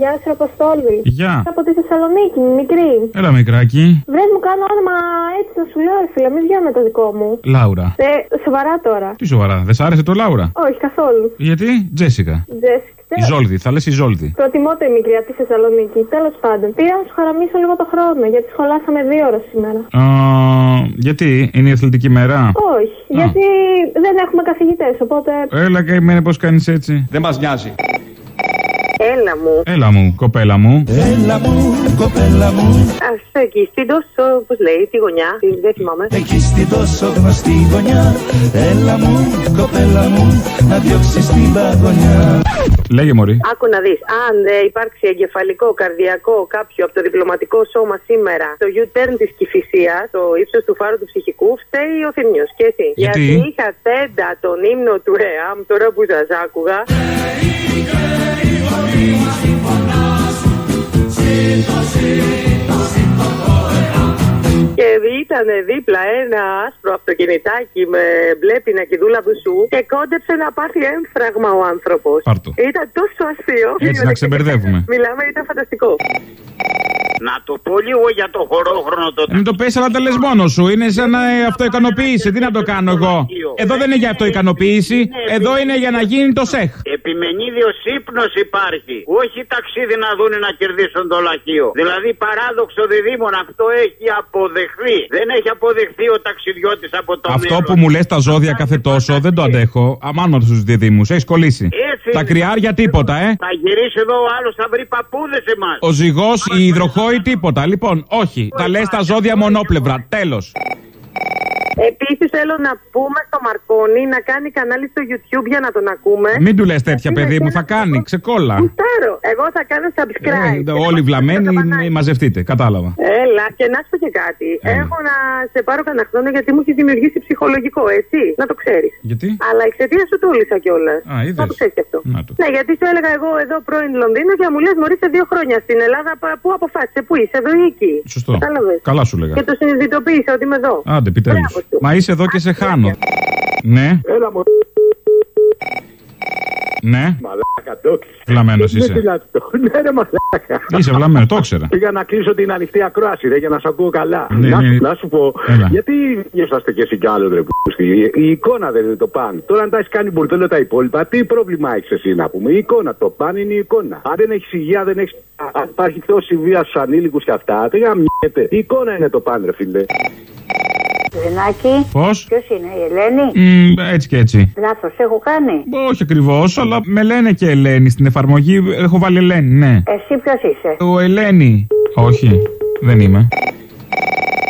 Γεια σου, Αποστόλη. Γεια. Από τη Θεσσαλονίκη, μικρή. Έλα, μικράκι. Βρες μου κάνω όνομα έτσι να σου λέω, ρε φίλε, μην βγαίνω με το δικό μου. Λάουρα. Ε, σοβαρά τώρα. Τι σοβαρά, δεν σ' άρεσε το Λάουρα; Όχι, καθόλου. Γιατί, Τζέσικα. Τζέσικα. Η Ζόλδη, θα λες η Ζόλδη. Προτιμώ το η μικρή από τη Θεσσαλονίκη. Τέλος πάντων, πήρα να σου χαραμίσω λίγο το χρόνο γιατί σχολάσαμε δύο ώρες σήμερα. Α, γιατί, είναι η αθλητική μέρα; Όχι, γιατί δεν έχουμε καθηγητές, οπότε. Έλα και εμένα πώς κάνεις έτσι. Δεν μας νοιάζει. Έλα μου. Έλα μου, κοπέλα μου. Έλα μου, κοπέλα μου. Α εκεί, στην τόσο, πώς λέει, τη γωνιά. τη- Δεν θυμάμαι. Εκεί στην τόσο γνωστή γωνιά. Έλα μου, κοπέλα μου, να διώξεις την παγωνιά. Λέγε Μωρή. Άκου να δει. Αν ε, υπάρξει εγκεφαλικό, καρδιακό κάποιο από το διπλωματικό σώμα σήμερα, το U-turn τη κυφυσία, το ύψο του φάρου του ψυχικού, φταίει ο Θημιό. Και εσύ. Γιατί? είχα τέντα τον ύμνο του ΕΑΜ, τώρα που σα άκουγα. Και ήταν δίπλα ένα άσπρο αυτοκινητάκι με μπλε πινακιδούλα σου και κόντεψε να πάθει έμφραγμα ο άνθρωπος. Πάρ' το. Ήταν τόσο αστείο. Έτσι να ξεμπερδεύουμε. Μιλάμε, ήταν φανταστικό. Να το πω λίγο για το χωρόχρονο το Μην το πες αλλά τα λες μόνος σου. Είναι σαν να ε, αυτοικανοποίηση. Τι να το κάνω εγώ; Εδώ δεν είναι για αυτοικανοποίηση. Εδώ είναι για να γίνει το σεχ. Επιμενίδιος ύπνος υπάρχει. Όχι ταξίδι να δούνε να κερδίσουν το λαχείο. Δηλαδή παράδοξο διδήμων αυτό έχει αποδεχθεί. Δεν έχει αποδεχθεί ο ταξιδιώτης από το Αυτό μέλλον. που μου λες τα ζώδια κάθε τόσο δεν το αντέχω. Αμάνω τους διδήμους. Έχεις κολλήσει. Έτσι Τα είναι. κρυάρια τίποτα, ε. Θα γυρίσει εδώ ο άλλος θα βρει παππούδες εμάς. Ο ζυγός, η υδροχόη τίποτα. Λοιπόν, όχι. Τα λες τα ζώδια μονόπλευρα. Τέλος. Επίσης θέλω να πούμε στο Μαρκόνι να κάνει κανάλι στο YouTube για να τον ακούμε. Μην του λες τέτοια, παιδί μου, θα κάνει. Ξεκόλα. Κουστάρω. Εγώ θα κάνω subscribe. Ε, όλοι βλαμμένοι ε, μαζευτείτε. Κατάλαβα. Έλα, και να σου πω και κάτι. Έλα. Έχω να σε πάρω κανένα χρόνο γιατί μου έχει δημιουργήσει ψυχολογικό, έτσι. Να το ξέρεις. Γιατί; Αλλά εξαιτίας σου τούλησα κιόλας. Α, είδες. Να το ξέρεις κι αυτό. Να το. Ναι, γιατί σου έλεγα εγώ εδώ πρώην Λονδίνο και μου λες Μωρή σε δύο χρόνια στην Ελλάδα. πα- Πού αποφάσισε, πού είσαι, εδώ ή εκεί. Σωστό. Κατάλαβες. Καλά σου λέγα. Και το συνειδητοποίησα ότι είμαι εδώ. Άντε, επιτέλους. Μπράβο σου. Μα είσαι εδώ και σε χάνω. Ναι, Έλα μου, ναι. μαλάκα, το Βλαμμένος είσαι. Ναι, ρε μαλάκα. Είσαι βλαμμένο, το ήξερα. Πήγα να κλείσω την ανοιχτή ακρόαση, ρε, για να σε ακούω καλά. Ναι, να, ναι. σου- να σου πω, Έλα. γιατί νιώσαστε κι εσύ κι άλλο, ρε, πούστη. Η εικόνα δεν είναι το παν. Τώρα, αν τα έχεις κάνει μπουρδέλο τα υπόλοιπα, τι πρόβλημα έχεις εσύ να πούμε. Η εικόνα, το παν είναι η εικόνα. Αν δεν έχεις υγεία, δεν έχει. Αν υπάρχει τόση βία στους ανήλικους και αυτά, δεν γαμιέται. Η εικόνα είναι το παν, ρε, φίλε. Ζενάκη, Πώς; ποιος είναι, η Ελένη; Έτσι και έτσι. Λάθος έχω κάνει. Όχι ακριβώς, αλλά με λένε και Ελένη στην εφαρμογή. Έχω βάλει Ελένη, ναι. Εσύ ποιος είσαι; Ο Ελένη. Όχι, δεν είμαι.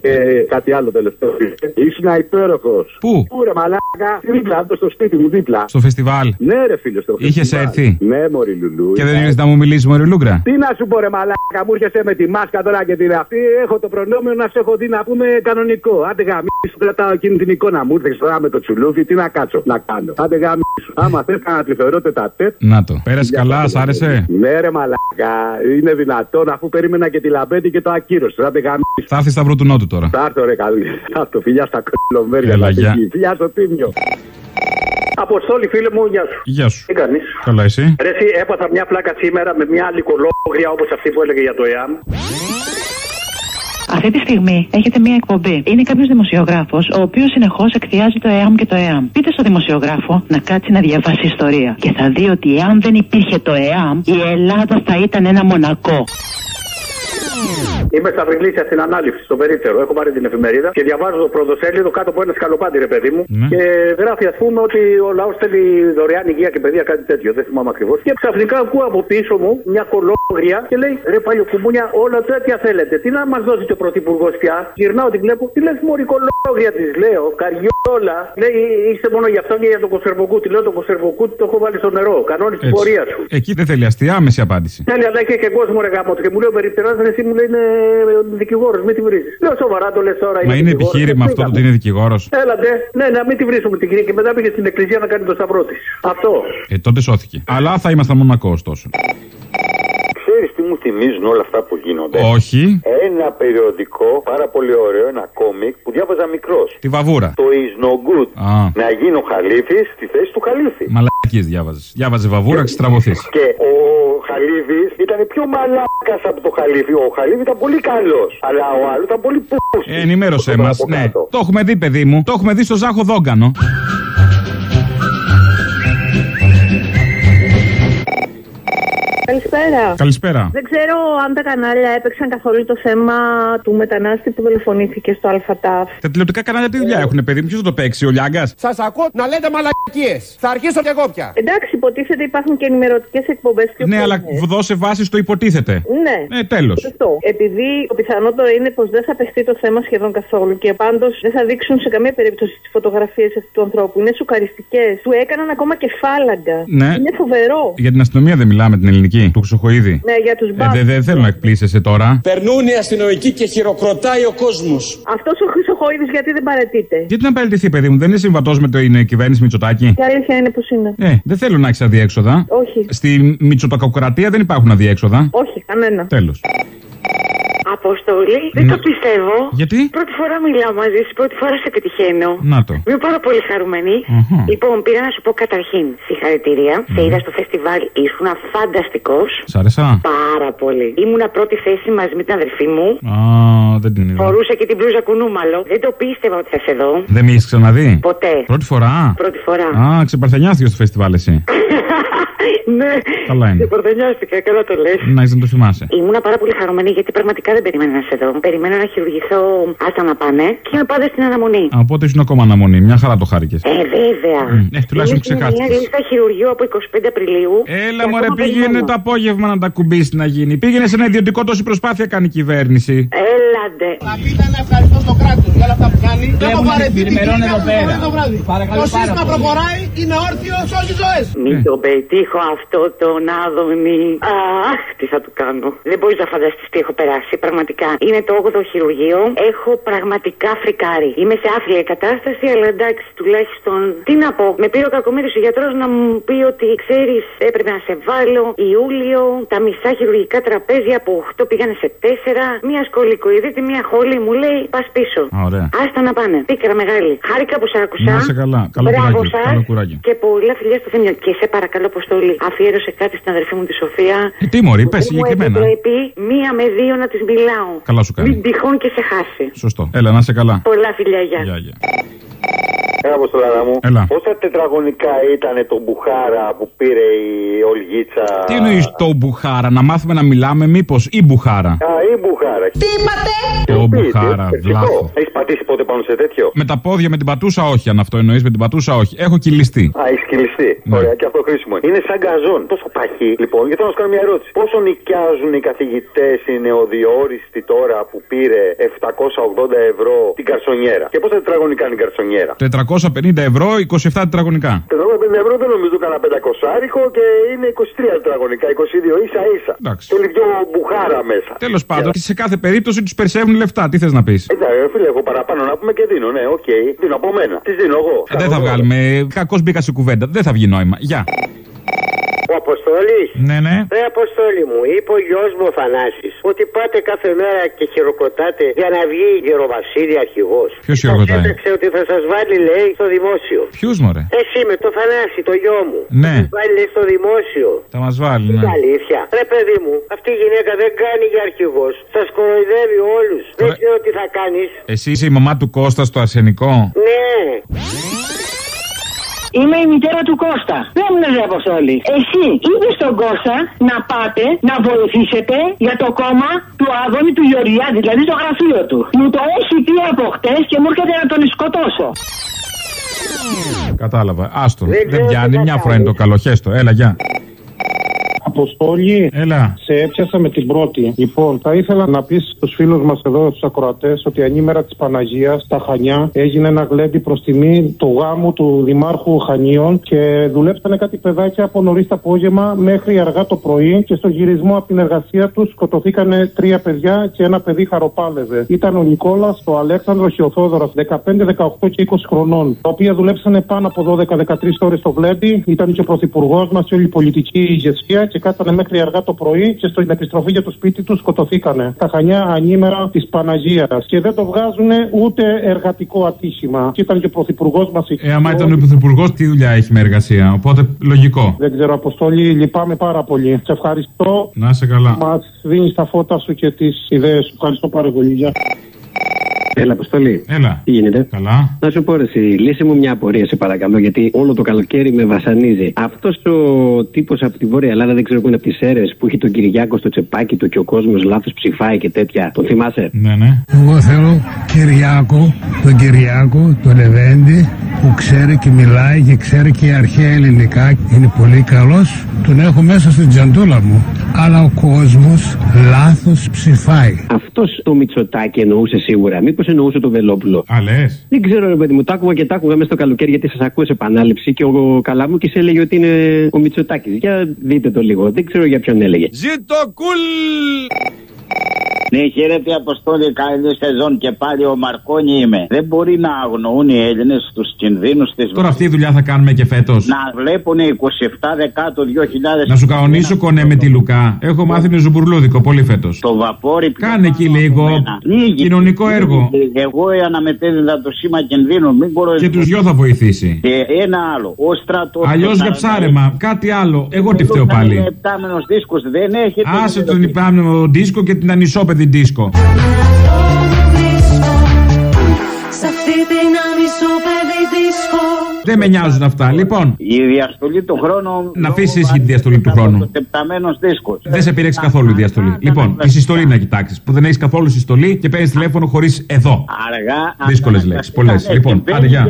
Και κάτι άλλο τελευταίο. Ήσουν υπέροχο. Πού; Πού, ρε, μαλάκα. Δίπλα, στο σπίτι μου, δίπλα. Στο φεστιβάλ. Ναι, ρε, φίλο, στο Είχες φεστιβάλ. έρθει; Ναι, Μωρή Λουλού. Και δεν Είχα ήρθες να μου μιλήσεις Μωρή Λούγκρα; Τι να σου πω, ρε Μαλάκα, μου έρχεσαι με τη μάσκα τώρα και την αυτή. Έχω το προνόμιο να σε έχω δει να πούμε κανονικό. Άντε γαμί, σου κρατάω εκείνη την εικόνα μου. Ήρθες τώρα με το τσουλούφι, τι να κάτσω να κάνω. Άντε γαμί, σου. Άμα θες να τη θεωρώ τετατέτ. Να το. Πέρασε καλά, σ' άρεσε; Ναι, ρε Μαλάκα, είναι δυνατόν αφού περίμενα και τη λαμπέτη και το ακύρωσε. Άντε γαμί. Θα έρθεις στα του Νότου τώρα. Θα έρθω ρε καλή. Θα έρθω φιλιά στα κολομέρια. Έλα, να γεια. φύγει. Φιλιά στο τίμιο. Αποστόλη, φίλε μου, γεια σου. Γεια σου. Τι κάνεις; Καλά, εσύ; Ρε, εσύ έπαθα μια πλάκα σήμερα με μια άλλη κολόγρια όπως αυτή που έλεγε για το ΕΑΜ. Αυτή τη στιγμή έχετε μία εκπομπή. Είναι κάποιος δημοσιογράφος, ο οποίος συνεχώς εκθιάζει το ΕΑΜ και το ΕΑΜ. Πείτε στο δημοσιογράφο να κάτσει να διαβάσει ιστορία. Και θα δει ότι εάν δεν υπήρχε το ΕΑΜ, η Ελλάδα θα ήταν ένα μονακό. Είμαι στα Βρυλίσια στην ανάληψη, στο περίπτερο. Έχω πάρει την εφημερίδα και διαβάζω το πρωτοσέλιδο κάτω από ένα σκαλοπάτι, ρε παιδί μου. Ναι. Και γράφει, ας πούμε, ότι ο λαός θέλει δωρεάν υγεία και παιδεία, κάτι τέτοιο. Δεν θυμάμαι ακριβώς. Και ξαφνικά ακούω από πίσω μου μια κολόγρια και λέει, ρε παλιοκουμπούνια, όλα τέτοια θέλετε. Τι να μας δώσει και ο πρωθυπουργός πια; Γυρνάω, την βλέπω, τι λες, Μωρή κολόγρια της, λέω, καριόλα. Λέει, είστε μόνο γι' αυτό και για το κοσερβοκού. Τη λέω, το κοσερβοκού το έχω βάλει στο νερό. Κανόνι της Έτσι. πορείας σου. Εκεί δεν θέλει αστεία, άμεση απάντηση. Θέλει, αλλά είχε και κόσμο ρε γάμο. Και μου λέει ο περιπτεράς, εσύ μου λέει είναι δικηγόρος, μην τη βρεις. Λέω σοβαρά το λες τώρα. Μα είναι δικηγόρος. επιχείρημα Και αυτό το πήγαμε. ότι είναι δικηγόρος. Έλατε, ναι, να μην τη βρίσκουμε την κυρία και μετά πήγε στην εκκλησία να κάνει το σταυρό της. Αυτό. Ε, τότε σώθηκε. Αλλά θα ήμασταν μονακό ωστόσο. Ξέρει τι μου θυμίζουν όλα αυτά που γίνονται. Όχι. Ένα περιοδικό, πάρα πολύ ωραίο, ένα κόμικ που διάβαζα μικρός. Τη βαβούρα. Το is no good. Α. Να γίνει ο Χαλίφης στη θέση του Χαλίφη. Μαλακίε διάβαζες. Διάβαζες βαβούρα, ξετραβωθεί. Και ο Χαλίφης ήταν πιο μαλάκας από το Χαλίφη. Ο Χαλίφης ήταν πολύ καλός. Αλλά ο άλλος ήταν πολύ πούστη. Ε, ενημέρωσέ μας. Ναι. Το έχουμε δει, παιδί μου. Το έχουμε δει στο Ζάχο Δόγκανο. Καλησπέρα. Καλησπέρα. Δεν ξέρω αν τα κανάλια έπαιξαν καθόλου το θέμα του μετανάστη που δολοφονήθηκε στο ΑΛΦΑΤΑΦ. Τα τηλεοπτικά κανάλια τι δουλειά έχουν, παιδί μου; Ποιος θα το παίξει, ο Λιάγκας; Σας ακούω να λέτε μαλακίες. Θα αρχίσω κι εγώ πια. Εντάξει, υποτίθεται υπάρχουν και ενημερωτικές εκπομπές και Ναι, αλλά δώσε βάση στο υποτίθεται. Ναι. Ε, τέλος. Σωστό. Επειδή το πιθανότερο είναι πως δεν θα παιχτεί το θέμα σχεδόν καθόλου και πάντως δεν θα δείξουν σε καμία περίπτωση τις φωτογραφίες αυτού του ανθρώπου. Είναι σουκαριστικέ. Του έκαναν ακόμα και φάλαγγα. Ναι. Είναι φοβερό. Για την αστυνομία δεν μιλάμε την ελληνική, του Χρυσοχοίδη. Ναι, για τους Ε, μπάμπους. δεν δεν θέλω να εκπλήσεσαι τώρα. Περνούν οι αστυνομικοί και χειροκροτάει ο κόσμος. Αυτός ο Χρυσοχοίδης γιατί δεν παρετείται; Γιατί να παραιτηθεί, παιδί μου, δεν είναι συμβατός με την κυβέρνηση Μητσοτάκη; Η αλήθεια είναι πως είναι. Ε, δεν θέλω να έχεις αδιέξοδα. Όχι. Στη Μητσοτακοκρατία δεν υπάρχουν αδιέξοδα. Όχι, κανένα. Τέλος. Αποστολή, δεν Ναι. το πιστεύω. Γιατί; Πρώτη φορά μιλάω μαζί σου, πρώτη φορά σε πετυχαίνω. Να το. Είμαι πάρα πολύ χαρούμενη. Μμμ. Λοιπόν, πήρα να σου πω καταρχήν συγχαρητήρια. Σε είδα στο φεστιβάλ, ήσουν φανταστικός. Σ' άρεσα. Πάρα πολύ. Ήμουνα πρώτη θέση μαζί με την αδερφή μου. Α, δεν την είδα. Φορούσα και την μπλούζα κουνούμαλο. Δεν το πίστευα ότι θα σε δω. Δεν με έχεις ξαναδεί; Ποτέ. Πρώτη φορά; Πρώτη φορά. Α, ξεπαρθενιάστηκες στο φεστιβάλ εσύ. ναι. Καλά είναι. Σε πορτενιάστηκα, καλά το λες. Να είσαι να το θυμάσαι. Ήμουνα πάρα πολύ χαρούμενη γιατί πραγματικά δεν περίμενα να σε δω. Περιμένα να χειρουργηθώ άστα να πάνε και είμαι πάντα στην αναμονή. Α, Οπότε ήσουν ακόμα αναμονή. Μια χαρά το χάρηκες. Ε, βέβαια. Ε, τουλάχιστον Είναι μια ξεχάστηκες. λίστα χειρουργείου από 25 Απριλίου. Έλα, Και μωρέ, ακόμα πήγαινε περιμένω. το απόγευμα να τα κουμπίσεις να γίνει. Πήγαινε σε ένα ιδιωτικό τόση προσπάθεια κάνει η κυβέρνηση. Έλαντε. Να πείτε να ευχαριστώ στο κράτος για όλα αυτά που κάνει. Δεν έχω Βλέπουμε βαρεθεί την την ημερών κοινωνία εδώ μου πέρα. το βράδυ. Παρακαλώ Το πάρα σύστημα πολύ. προχωράει, είναι όρθιο σε όλες τις ζωές. Μην τον πετύχω αυτό τον Άδωνη. Αχ, τι θα του κάνω. Δεν μπορείς να φανταστείς τι έχω περάσει. Πραγματικά. Είναι το 8ο χειρουργείο. Έχω πραγματικά φρικάρει. Είμαι σε άθλια κατάσταση, αλλά εντάξει, τουλάχιστον. Τι να πω. Με πήρε ο κακομίρι ο γιατρός να μου πει ότι ξέρεις, έπρεπε να σε βάλω Ιούλιο. Τα μισά χειρουργικά τραπέζια από 8 πήγανε σε 4. Μία σκολικοειδίτη, μία χόλη μου λέει πας πίσω. Ωραία. Άστα να πάνε. Πίκρα μεγάλη. Χάρηκα που σ' άκουσα. Να είσαι καλά. Καλό Μπράβο κουράγιο. σας. Καλό κουράγιο. Και πολλά φιλιά στο θέμιο. Και σε παρακαλώ, Αποστολή, αφιέρωσε κάτι στην αδερφή μου τη Σοφία. Ε, τι μωρή, πες Δεν μου συγκεκριμένα. επιτρέπει μία με δύο να της μιλάω. Καλά σου κάνει. Μην τυχόν και σε χάσει. Σωστό. Έλα, να είσαι καλά. Πολλά φιλιά, γεια. Γεια, γεια. Έλα, Αποστολάρα μου. Έλα. Πόσα τετραγωνικά ήταν το μπουχάρα που πήρε η Ολγίτσα; Τι εννοείς το μπουχάρα, να μάθουμε να μιλάμε, μήπως ή μπουχάρα; Α, η μπουχάρα. Τι είπατε; Το μπουχάρα, βλάχος. Έχεις πατήσει πότε πάνω σε τέτοιο; Με τα πόδια, με την πατούσα, όχι. Αν αυτό εννοείς, με την πατούσα, όχι. Έχω κυλιστεί. Α, έχεις κυλιστεί. Ναι. Ωραία, και αυτό χρήσιμο. είναι. Είναι σαν γκαζόν. Τόσο παχύ, λοιπόν, γιατί θέλω να σου κάνω μια ερώτηση. Πόσο νοικιάζουν οι καθηγητές οι νεοδιόριστοι τώρα που πήρε 780 ευρώ την καρσονιέρα; Και πόσα τετραγωνικά είναι η καρσονιέρα; 450 ευρώ, 27 τετραγωνικά. 450 ευρώ δεν νομίζω κανένα 500άρικο και είναι 23 τετραγωνικά, 22 ίσα ίσα. Εντάξει. Θέλει δυο μπουχάρα μέσα. Τέλος πάντων, σε κάθε περίπτωση τους περισσεύουν λεφτά. Τι θες να πεις; Εντάξει, ρε φίλε, έχω παραπάνω να πούμε και δίνω. Ναι, οκ. Δίνω από μένα. Τις δίνω εγώ. Ε, Δεν θα βγάλουμε. Κακώς μπήκα σε κουβέντα. Δεν θα βγει νόημα. Γεια. Ο Αποστόλης; Ναι, ναι. Ρε Αποστόλη μου, είπε ο γιος μου ο Θανάσης ότι πάτε κάθε μέρα και χειροκροτάτε για να βγει η Γεροβασίλη αρχηγός. Ποιος χειροκροτάει; Έπαιξε ότι θα σας βάλει, λέει, στο δημόσιο. Ποιους μωρέ; Εσύ με το Θανάση, το γιο μου. Ναι. Θα σας βάλει, λέει, στο δημόσιο. Θα μας βάλει, ναι. Είναι αλήθεια. Ρε παιδί μου, αυτή η γυναίκα δεν κάνει για αρχηγός. Σας κοροϊδεύει όλους. Δεν ξέρω τι θα κάνεις. Εσύ είσαι η μαμά του Κώστα στο αρσενικό; Ναι. Είμαι η μητέρα του Κώστα. Δεν μου λες, ρε Αποστόλη. Εσύ είπε στον Κώστα να πάτε να βοηθήσετε για το κόμμα του Άδωνη του Γεωργιάδη, δηλαδή το γραφείο του. Μου το έχει πει από χτες και μου έρχεται να τον σκοτώσω. Κατάλαβα. Άστο. Δεν Δεν ξέρω πιάνει. τι θα Μια φορά είναι το καλό. Χέστο. Έλα, γεια. Αποστόλη. Έλα. Σε έπιασα με την πρώτη. Λοιπόν, θα ήθελα να πεις στους φίλους μας εδώ, στους ακροατές, ότι ανήμερα της Παναγίας στα Χανιά έγινε ένα γλέντι προς τιμή του γάμου του Δημάρχου Χανίων και δουλέψανε κάτι παιδάκια από νωρίς το απόγευμα μέχρι αργά το πρωί και στο γυρισμό από την εργασία τους σκοτωθήκανε τρία παιδιά και ένα παιδί χαροπάλευε. Ήταν ο Νικόλας, ο Αλέξανδρος και ο Θόδωρας, 15, 18 και 20 χρονών, τα οποία δουλέψανε πάνω από 12-13 ώρες στο γλέντι. Ήταν και ο πρωθυπουργός μας και όλη η πολιτική ηγεσία και πραγματικά ήταν μέχρι αργά το πρωί και στην επιστροφή για το σπίτι τους σκοτωθήκανε. Τα χανιά ανήμερα της Παναγίας. Και δεν το βγάζουν ούτε εργατικό ατύχημα. Και ήταν και ο πρωθυπουργός μας. Ε, άμα ήταν ο πρωθυπουργός, τι δουλειά έχει με εργασία; Οπότε λογικό. Δεν ξέρω, Αποστόλη, λυπάμαι πάρα πολύ. Σε ευχαριστώ. Να σε καλά. Μας δίνεις τα φώτα σου και τις ιδέες σου. Ευχαριστώ πάρα πολύ. Γεια. Έλα, Αποστολή. Έλα. Τι γίνεται; Καλά. Να σου πω, ρε, εσύ, λύσε μου μια απορία, σε παρακαλώ, γιατί όλο το καλοκαίρι με βασανίζει. Αυτός ο τύπος από τη Βόρεια Ελλάδα, δεν ξέρω πού είναι από τις αίρε, που έχει τον Κυριάκο στο τσεπάκι του και ο κόσμος λάθος ψηφάει και τέτοια. Τον θυμάσαι; Ναι, ναι. Εγώ θέλω Κυριάκο, τον Κυριάκο, τον Λεβέντη, που ξέρει και μιλάει και ξέρει και αρχαία ελληνικά. Είναι πολύ καλός. Τον έχω μέσα στην τζαντούλα μου. Αλλά ο κόσμος λάθος ψηφάει. Αυτός το Μητσοτάκι εννοούσε σίγουρα. Μήπως εννοούσε το Βελόπουλο; Α, λες. Δεν ξέρω, ρε παιδί μου, τα άκουγα και τα άκουγα μέσα στο καλοκαίρι γιατί σας ακούω σε επανάληψη και ο Καλάμου και σε έλεγε ότι είναι ο Μητσοτάκης. Για δείτε το λίγο. Δεν ξέρω για ποιον έλεγε. Ζήτω κουλ! Ναι, χαίρετε Αποστόλη, καλή σεζόν και πάλι ο Μαρκόνι είμαι. Δεν μπορεί να αγνοούν οι Έλληνες τους κινδύνους της Τώρα αυτή η δουλειά θα κάνουμε και φέτος. Να βλέπουν 27 Δεκάτου 2000. Να σου καονίσω κονέ με τη Λουκά. Έχω μάθει με ζουμπουρλούδικο πολύ φέτος. Το βαπόρι Κάνε εκεί λίγο κοινωνικό έργο. Εγώ αναμετέδιδα το σήμα κινδύνου. Μην μπορώ Και τους δυο θα βοηθήσει. Και ένα άλλο. Ο στρατός. Αλλιώς για ψάρεμα, κάτι άλλο. Εγώ τι φταίω πάλι. Επτάμενος δίσκος δεν έχει. Άσε τον υπάμενο δίσκο και την ανισόπεδη δίσκο. Σ' αυτή την ανισόπεδη δίσκο Δεν με νοιάζουν αυτά. Λοιπόν, Η διαστολή του χρόνου. να αφήσεις εσύ τη διαστολή του χρόνου. Επταμένο δίσκος. Δεν σε πήρεξε καθόλου η διαστολή. Λοιπόν, η συστολή να κοιτάξεις. Που δεν έχεις καθόλου συστολή και παίρνεις τηλέφωνο χωρίς εδώ. Αργά. Δύσκολες λέξεις. Πολλές. Λοιπόν, άντε γεια.